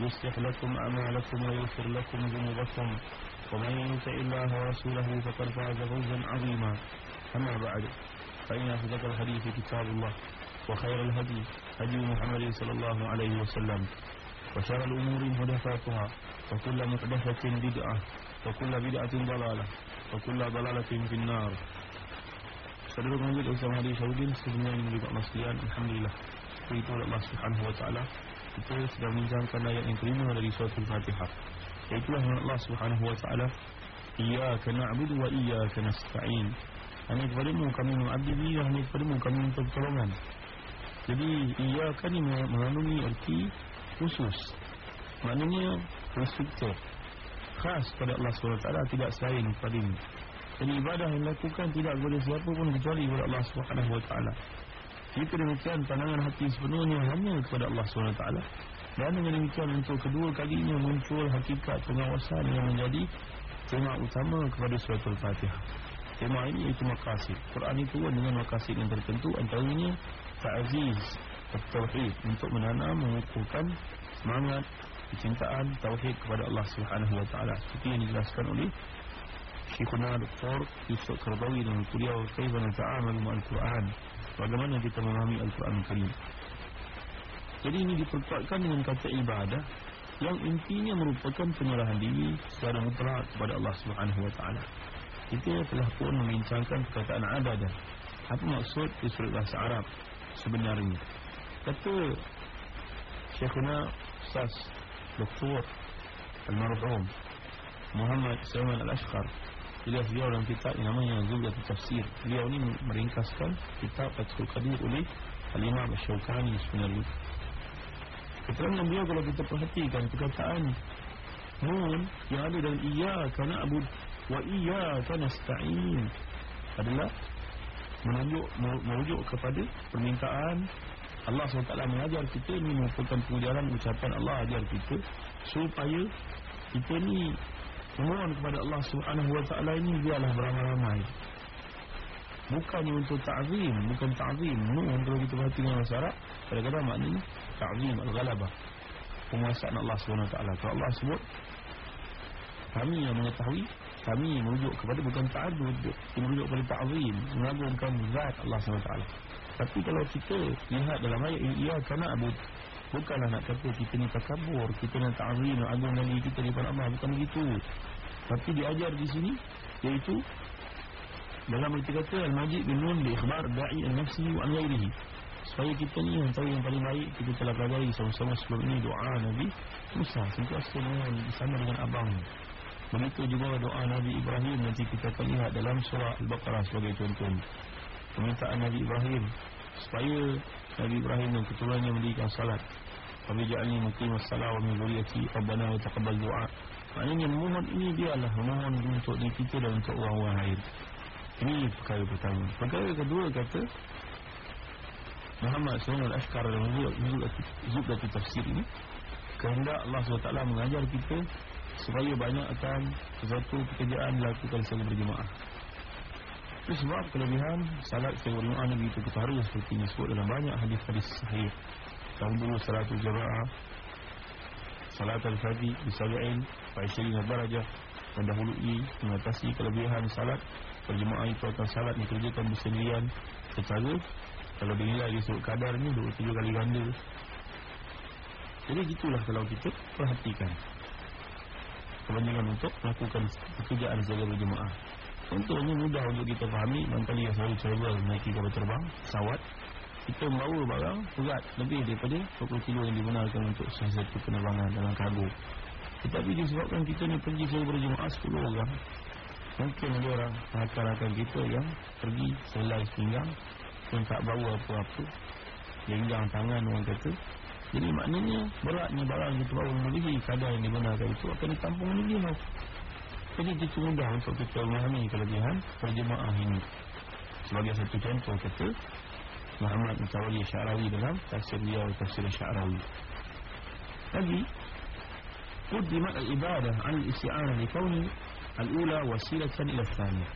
يصلح لكم أعمالكم ويغفر لكم ذنوبكم. ومن يطع الله ورسوله فقد فاز فوزا عظيما. أما بعد فإن أصدق الحديث كتاب الله وخير الهدي هدي محمد صلى الله عليه وسلم وشر الأمور محدثاتها وكل محدثة بدعة وكل بدعة ضلالة وكل ضلالة في النار. Saudara pengajar Ustaz Mahdi Syarudin Sebenarnya ini juga maslihan Alhamdulillah. Itu Allah Subhanahu Wa Taala. Kita sedang menjangkan ayat yang kelima dari surat Al-Fatihah. Itulah yang Allah Subhanahu Wa Taala Iyaka na'budu wa iyaka nasta'in. Hanya kepadamu kami mengabdi diri Hanya kepadamu kami minta pertolongan. Jadi iyaka ni mengandungi arti khusus. Maknanya restricted Khas pada Allah SWT Tidak selain kepadanya dan ibadah yang dilakukan tidak boleh siapa pun kecuali kepada Allah taala. Jika demikian pandangan hati sepenuhnya hanya kepada Allah taala. Dan dengan demikian untuk kedua kalinya muncul hakikat pengawasan yang menjadi tema utama kepada surat Al-Fatihah. Tema ini itu makasih. Quran itu dengan makasih yang tertentu antaranya ta'aziz tauhid untuk menanam mengukuhkan semangat kecintaan tauhid kepada Allah Subhanahu wa taala. Seperti yang dijelaskan oleh Syekhuna Dr. Yusuf Karbawi dengan kuliah Kaifan Ta'amal Ma'al Quran Bagaimana kita memahami Al-Quran Karim Jadi ini diperkuatkan dengan kata ibadah Yang intinya merupakan penyerahan diri Secara mutlak kepada Allah Subhanahu Wa Taala. Kita telah pun membincangkan perkataan adadah Apa maksud surat bahasa Arab sebenarnya Kata Syekhuna Ustaz Dr. Al-Marhum Muhammad Salman Al-Ashqar Beliau beliau dalam kitab yang namanya Zubat Tafsir. Beliau ni meringkaskan kitab Fathul Qadir oleh Halimah Masyawkani sebenarnya. Keterangan beliau kalau kita perhatikan perkataan Nun yang ada dalam Iya kana abud Wa iya kana sta'in Adalah Menunjuk, merujuk kepada permintaan Allah SWT mengajar kita Ini merupakan pengajaran ucapan Allah ajar kita Supaya kita ni Memohon kepada Allah Subhanahu wa taala ini biarlah beramai-ramai. Bukannya untuk ta'zim, bukan ta'zim. Mohon kalau kita perhati dengan syarat, kadang-kadang maknanya ta'zim al-ghalabah. Penguasaan Allah Subhanahu wa taala. Kalau Allah sebut kami yang mengetahui kami merujuk kepada bukan ta'adud Kita merujuk kepada ta'zim Mengagumkan zat Allah SWT Tapi kalau kita lihat dalam ayat Ia kena abud Bukanlah nak kata kita ni takabur Kita nak ta'zim Nak agungkan diri kita depan Allah. Bukan begitu. Tapi diajar di sini Iaitu Dalam itu kata Al-Majid bin Nun Di ikhbar da'i al-nafsi wa al-ghairihi Supaya kita ni yang tahu yang paling baik Kita telah pelajari sama-sama sebelum ini Doa Nabi Musa. Sentiasa dengan Bersama dengan abang. Begitu juga doa Nabi Ibrahim. Nanti kita akan lihat dalam surah Al-Baqarah Sebagai contoh. Permintaan Nabi Ibrahim Supaya Nabi Ibrahim dan keturunannya mendirikan salat. Kami ja'alni muqim as-salah wa min zuriyati Rabbana wa taqabbal doa Maknanya memohon ini dialah Memohon untuk diri kita dan untuk orang-orang lain. Ini perkara pertama. Perkara kedua kata Muhammad SAW Al-Ashkar dalam Zubdati Tafsir ini Kehendak Allah SWT mengajar kita Supaya banyak akan Sesuatu pekerjaan dilakukan secara berjemaah Itu sebab kelebihan Salat berjemaah Nabi itu ketara Seperti ini sebut dalam banyak hadis-hadis sahih. Tangguh salatul jamaah Salat al-fadhi Bisabi'in Fa'isyirin al-barajah Mendahului Mengatasi kelebihan salat. Berjemaah itu akan salat Dikerjakan bersendirian Secara Kalau dinilai disebut kadar ni 27 kali ganda. Jadi gitulah kalau kita perhatikan. Kepentingan untuk melakukan pekerjaan secara berjemaah Contohnya mudah untuk kita fahami Barangkali yang selalu travel Naiki kapal terbang Pesawat. Kita membawa barang Berat lebih daripada 20 kilo yang digunakan Untuk sesuatu penerbangan dalam kargo. Tetapi disebabkan kita ni Pergi seluruh berjemaah 10 orang. Mungkin ada orang Rakan-rakan kita yang Pergi selai pinggang Pun tak bawa apa-apa. Lenggang tangan orang kata. Jadi maknanya beratnya barang yang kita bawa melebihi kadar yang digunakan itu akan ditampung lebih jadi itu mudah untuk kita memahami kelebihan perjemaah ini. Sebagai satu contoh kata Muhammad Mutawali Syarawi dalam tafsir dia tafsir Syarawi. Lagi قدمت الإبادة عن الاستعانة لكون الأولى وسيلة إلى الثانية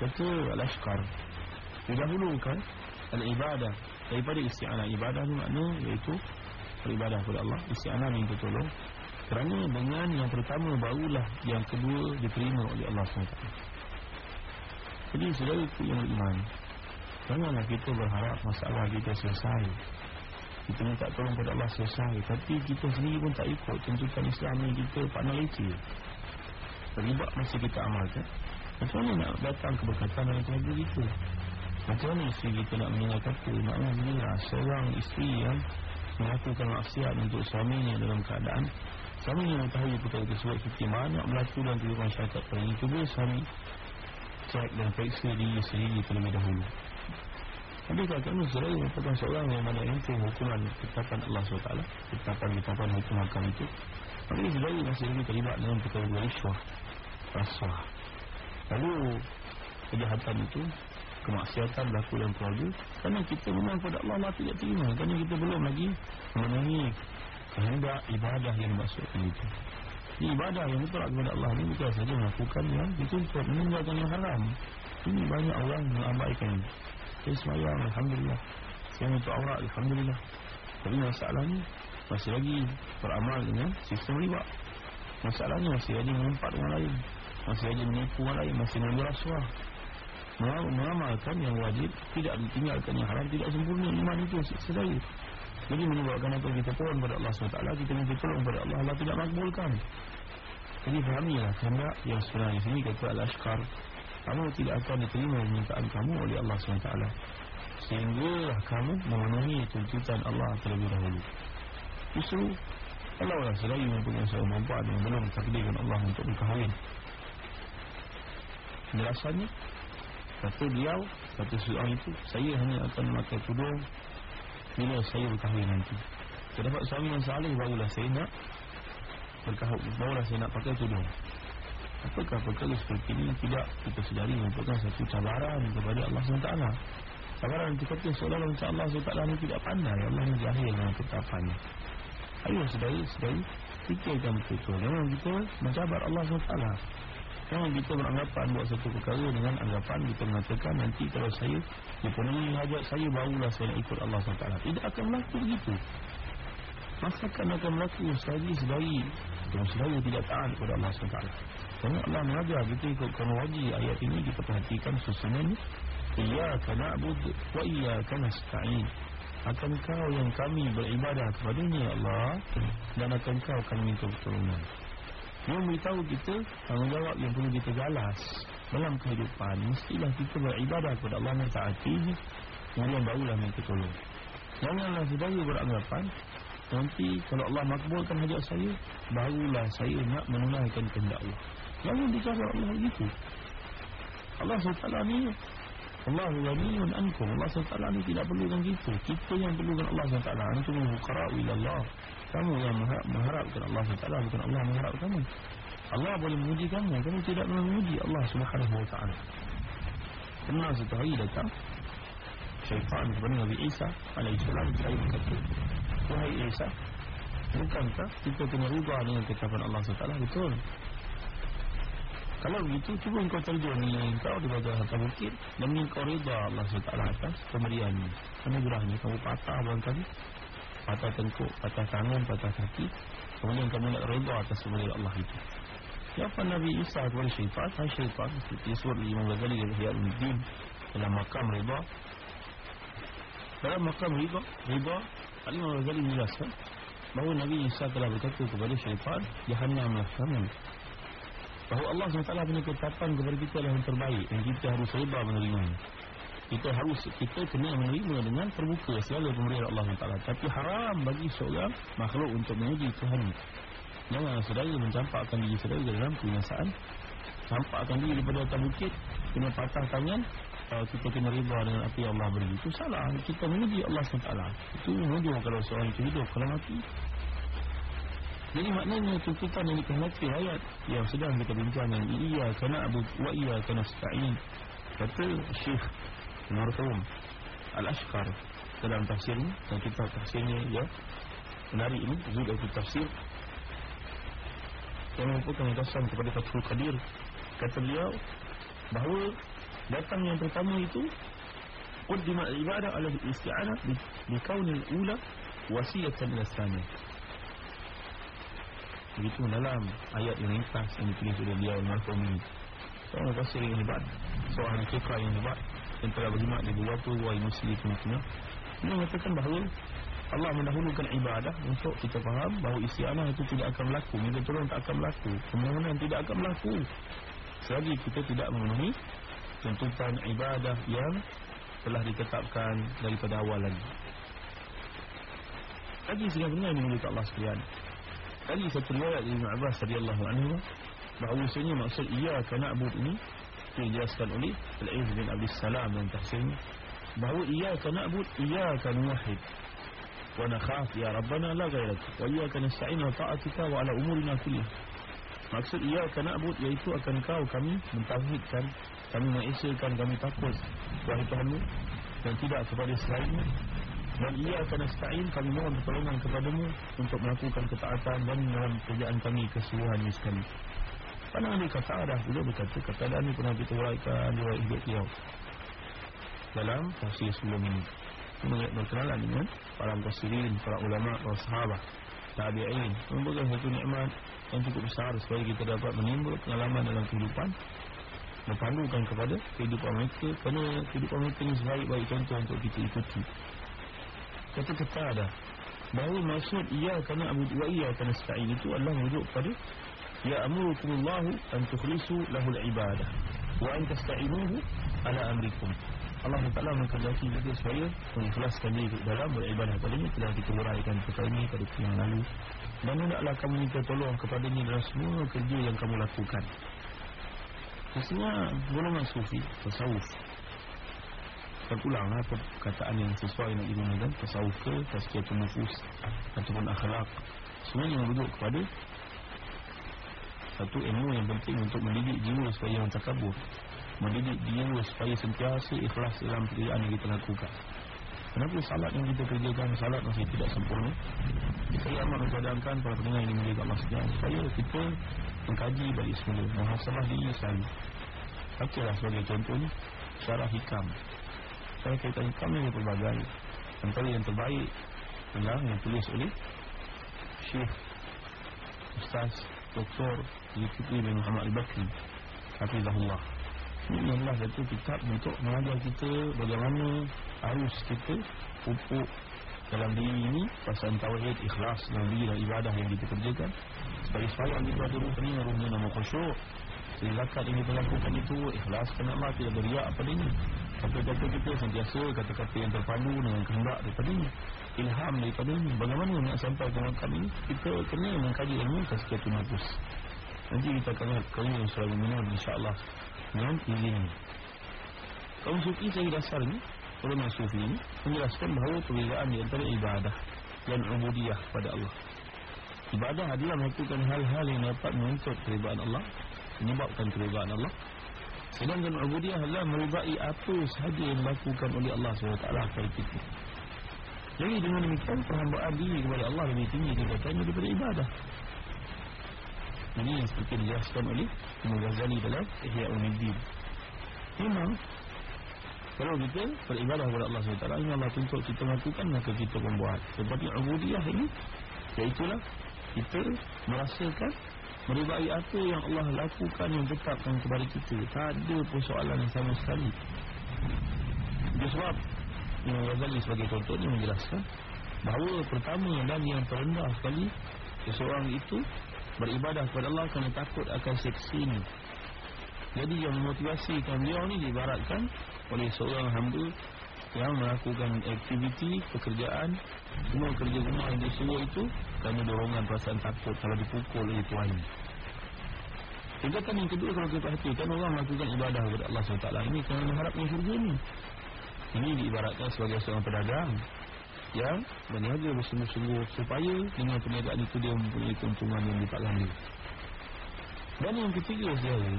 kata Al-Ashqar didahulukan al-ibadah daripada isti'anah ibadah ni makna iaitu beribadah kepada Allah isti'anah minta tolong kerana dengan yang pertama barulah yang kedua diterima oleh Allah SWT. Jadi saudara itu yang beriman. Janganlah kita berharap masalah kita selesai. Kita minta tolong kepada Allah selesai. Tapi kita sendiri pun tak ikut tuntutan Islam ni. Kita pandang leceh. Terlibat masih kita amalkan. Macam mana nak datang keberkatan dalam keluarga kita? Macam mana isteri kita nak mendengar kata? Mendengar seorang isteri yang Melakukan maksiat untuk suaminya dalam keadaan Suami yang mengetahui perkara tersebut Seperti mana berlaku dalam kehidupan syarikat Pada ini cuba suami Cek dan periksa diri sendiri terlebih dahulu. Tapi kalau kamu selalu merupakan seorang yang mana itu hukuman Ketetapan Allah SWT Ketetapan-ketetapan hukum hakam itu Maka ini selalu masih lagi terlibat dengan perkara beriswah Rasuah. Lalu Kejahatan itu Kemaksiatan berlaku dalam keluarga Kerana kita memang pada Allah Allah tidak terima. Kerana kita belum lagi Memenuhi kehendak ibadah yang dimaksudkan itu. Ibadah yang bertolak kepada Allah ini bukan saja melakukan yang dituntut meninggalkan yang haram. Ini banyak orang yang abaikan. Saya semayang, Alhamdulillah. Saya untuk aurat, Alhamdulillah. Tapi masalahnya masih lagi beramal dengan sistem riba. Masalahnya masih lagi mengumpat orang lain. Masih lagi menipu orang lain. Masih mengambil rasuah. Mengamalkan yang wajib, tidak ditinggalkan yang haram, tidak sempurna. Iman itu sedaya. Jadi menyebabkan apa? Kita pohon kepada Allah SWT Kita minta tolong kepada Allah Allah tidak makbulkan. Jadi fahamilah Kerana yang sebenarnya sini kata Al-Ashkar Kamu tidak akan diterima permintaan kamu oleh Allah SWT Sehingga kamu memenuhi tuntutan Allah terlebih dahulu. Justru Allah lah selagi mempunyai seorang manfaat yang belum takdirkan Allah untuk berkahwin Penjelasannya Kata dia Kata seorang itu Saya hanya akan memakai tudung bila saya berkahwin nanti. Saya dapat suami yang salih Barulah saya nak Berkahwin Barulah saya nak pakai tudung. Apakah perkara seperti ini Tidak kita sedari Merupakan satu cabaran Kepada Allah SWT Cabaran itu kata Seolah macam Allah SWT ini tidak pandai. Allah yang jahil dengan ketapannya. Ayo sedari Sedari Fikirkan betul-betul. Jangan kita Mencabar Allah SWT Jangan kita beranggapan buat satu perkara dengan anggapan kita mengatakan nanti kalau saya dipenuhi hajat saya barulah saya nak ikut Allah SWT. Tidak akan berlaku begitu. Masakan akan berlaku sekali sedari dan sedari tidak taat kepada Allah SWT. Kerana Allah mengajar kita ikut kronologi ayat ini kita perhatikan susunannya. Iyaka na'bud wa iyaka nasta'in. Akan kau yang kami beribadah kepadanya ya Allah dan akan kau kami minta pertolongan. Dia memberitahu kita tanggungjawab yang perlu kita galas dalam kehidupan. Mestilah kita beribadah kepada Allah dan taati kemudian barulah minta tolong. Janganlah saudara beranggapan nanti kalau Allah makbulkan hajat saya barulah saya nak menunaikan kehendak Allah. Jangan bicara Allah begitu. Allah SWT ni Allah ghaniyun ankum. Allah SWT ni tidak perlukan kita. Kita yang perlukan Allah SWT. Antum fuqara'u ila Allah. Kamu yang mengharapkan Allah SWT bukan Allah mengharap kamu. Allah boleh memuji kamu, kamu tidak pernah memuji Allah taala. Pernah satu hari datang syaitan kepada Nabi Isa berkata, "Wahai Isa, bukankah kita kena rubah dengan ketapan Allah SWT betul?" Kalau begitu, cuba engkau terjun ni engkau di bawah harta bukit dan engkau reda Allah SWT atas pemberian ini. Anugerahnya, kamu patah barangkali patah tengkuk, patah tangan, patah kaki kemudian kamu nak reda atas pemberian Allah itu. Siapa Nabi Isa kepada syaitan? Hai syaitan seperti surat Imam Ghazali dari Hiyat Muddin dalam makam reda dalam makam reda reda Imam Ghazali menjelaskan bahawa Nabi Isa telah berkata kepada syaitan Jahannamlah kamu Bahawa Allah SWT punya ketetapan kepada kita adalah yang terbaik Dan kita harus reda menerima Kita harus, kita kena menerima dengan terbuka segala pemberian Allah SWT. Tapi haram bagi seorang makhluk untuk menguji Tuhan. Jangan saudara mencampakkan diri saudara dalam kebiasaan Campakkan diri daripada atas bukit Kena patah tangan uh, Kita kena riba dengan apa yang Allah beri Itu salah. Kita menguji Allah SWT. Itu menguji kalau seorang itu hidup Kalau mati. Jadi maknanya tuntutan yang dikehendaki ayat yang sedang kita bincangkan iya kana abu wa iya kana sta'in. Kata Syekh Marhum Al-Ashqar. Dalam tafsir ini dan kita tafsirnya ya menarik ini juga itu tafsir. Yang merupakan dasar kepada Fathul Qadir. Kata beliau bahawa datang yang pertama itu Qaddima ibadah ala isti'anah di kaunil ula wasiyatan ila Begitu dalam ayat yang ringkas yang ditulis oleh beliau Al-Marhum ini Seorang fasir yang hebat Seorang kekal yang hebat Yang telah berjimat di beberapa Wai Muslim Ini mengatakan bahawa Allah mendahulukan ibadah Untuk kita faham bahawa isi anak itu tidak akan berlaku. Minta tolong tak akan berlaku. Kemudian tidak akan berlaku. Selagi kita tidak memenuhi Tuntutan ibadah yang Telah ditetapkan daripada awal lagi. Lagi sebenarnya ini milik Allah sekalian. Tadi satu riwayat Ibn Abbas radhiyallahu anhu bahawasanya maksud ia kena na'bud ini dijelaskan oleh Al-Aiz bin Abdul Salam dan tafsirnya bahawa ia kena na'bud ia kan wahid wa nakhaf ya rabbana la ghairak wa ia nasta'in wa ta'atika wa ala umurina kullih maksud ia kan na'bud iaitu akan kau kami mentauhidkan kami mengesahkan kami takut wahai Tuhan dan tidak kepada selainnya. Dan ia akan nasta'in kami mohon pertolongan kepadamu untuk melakukan ketaatan dan dalam kerjaan kami keseluruhan ini sekali. Pandangan dia kata ada juga berkata kata ini pernah kita uraikan di hidup dia dalam tafsir sebelum ini. Mengenai berkenalan dengan para mufassirin, para ulama, para sahabat, tabi'in. Merupakan satu nikmat yang cukup besar supaya kita dapat menimbul pengalaman dalam kehidupan berpandukan kepada kehidupan mereka kerana kehidupan mereka ini sebaik-baik contoh untuk kita ikuti kata kata ada bahawa maksud ia kena abu wa ia kena itu Allah merujuk pada ya amurukumullahu an tukhlisu lahul ibadah wa an tasta'inuhu ala amrikum Allah Taala menghendaki kita supaya mengikhlaskan diri dalam beribadah padanya telah kita uraikan perkara ini pada yang lalu. Dan hendaklah kamu minta tolong kepadanya dalam semua kerja yang kamu lakukan. Maksudnya golongan sufi, tasawuf. Terulanglah perkataan yang sesuai dengan ilmu dan tasawuf ke tazkiyatun nufus ataupun akhlak. Semuanya merujuk kepada satu ilmu yang penting untuk mendidik jiwa supaya yang takabur mendidik jiwa supaya sentiasa ikhlas dalam pekerjaan yang kita lakukan. Kenapa salat yang kita kerjakan salat masih tidak sempurna? Saya amat mencadangkan para pendengar ini menjaga masjid supaya kita mengkaji balik semula. Muhasabah diri selalu Bacalah sebagai contohnya Syarah hikam. Saya kaitan kami yang berbagai Antara yang terbaik adalah yang tulis oleh Syekh Ustaz Dr. Zulkifli bin Muhammad Al-Bakri Hafizahullah adalah satu kitab untuk mengajar kita bagaimana harus kita pupuk dalam diri ini pasal tauhid ikhlas diri dan ibadah yang kita kerjakan sebagai supaya kita ada ruh ini ruhnya nama khusyuk zakat ini dilakukan itu ikhlas kerana Allah tidak beriak apa ini kata-kata kita sentiasa kata-kata yang terpadu dengan kehendak daripada ini ilham daripada ini. Bagaimana nak sampai ke makam ini? Kita kena mengkaji ilmu tazkiyatun nafs nanti kita akan lihat kamu yang selalu minum insyaAllah. Dengan izin kaum sufi saya dasar ini ulama sufi ini menjelaskan bahawa perbezaan di antara ibadah dan ubudiyah pada Allah. Ibadah adalah melakukan hal-hal yang dapat menuntut keridaan Allah menyebabkan keridaan Allah Sedangkan ubudiyah adalah merubai apa sahaja yang dilakukan oleh Allah SWT kepada kita. Jadi dengan demikian perhambaan diri kepada Allah lebih tinggi tingkatannya daripada ibadah. Ini yang seperti dijelaskan oleh Imam Ghazali dalam Ihya Umiddin. Memang kalau kita beribadah kepada Allah SWT Ini Allah tuntut kita lakukan Maka kita membuat Seperti ubudiyah ini Iaitulah Kita merasakan Meribai apa yang Allah lakukan yang tetapkan kepada kita Tak ada persoalan yang sama sekali Dia sebab Imam Ghazali sebagai contoh ini menjelaskan Bahawa pertama dan yang terendah sekali Seseorang itu beribadah kepada Allah kerana takut akan siksa ini. Jadi yang memotivasikan beliau ni diibaratkan oleh seorang hamba yang melakukan aktiviti pekerjaan semua kerja rumah yang dia suruh itu kerana dorongan perasaan takut kalau dipukul oleh tuan Tingkatan yang kedua kalau kita perhatikan orang melakukan ibadah kepada Allah SWT. Ini kerana mengharapkan syurga ini ini diibaratkan sebagai seorang pedagang yang berniaga bersungguh-sungguh supaya dengan perniagaan itu dia mempunyai keuntungan yang ganda dan yang ketiga saudara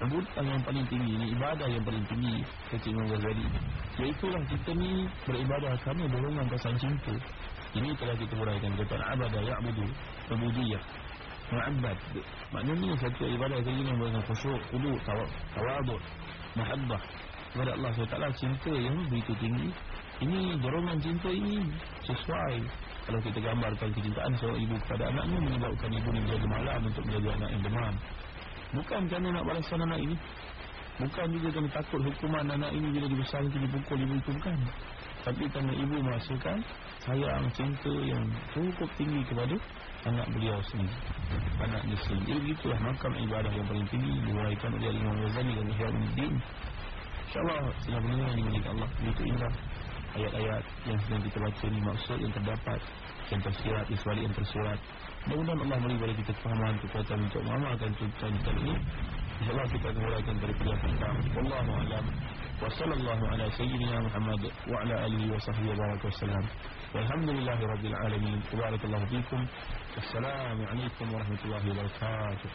Sambutan yang paling tinggi ini Ibadah yang paling tinggi Kecil Imam Ghazali Iaitulah kita ni Beribadah kami dorongan pasal cinta. Ini telah kita huraikan Kata abadah ya'budu Pembudiyah Mu'abbad. Maknanya satu ibadah Kali ini Dengan khusyuk Kudu Tawaduk Mahabbah Kepada Allah SWT Cinta yang begitu tinggi. Ini dorongan cinta ini Sesuai. Kalau kita gambarkan kecintaan Seorang ibu kepada anaknya Menyebabkan ibu ni menjaga malam Untuk menjaga anak yang demam Bukan kerana nak balasan anak ini. Bukan juga kerana takut hukuman anak ini Bila dibesarkan dipukul ibu itu Bukan. Tapi kerana ibu merasakan Sayang cinta yang cukup tinggi kepada Anak beliau sendiri. Anak dia sendiri. Jadi begitulah makam ibadah yang paling tinggi Diwaikan oleh Imam Ghazali dan Ihyamuddin InsyaAllah Senang mendengar ini milik Allah. Begitu indah Ayat-ayat yang sedang kita baca ini Maksud yang terdapat Yang tersirat yang tersirat Mudah-mudahan Allah beri kepada kita kefahaman kekuatan untuk mengamalkan tuntutan kita ini. InsyaAllah kita akan mulakan dari pilihan tentang Wallahu a'lam. Wa sallallahu ala sayyidina Muhammad wa ala alihi wa sahbihi wa sallam. Walhamdulillahi rabbil alamin. Barakallahu fikum. Assalamualaikum warahmatullahi wabarakatuh.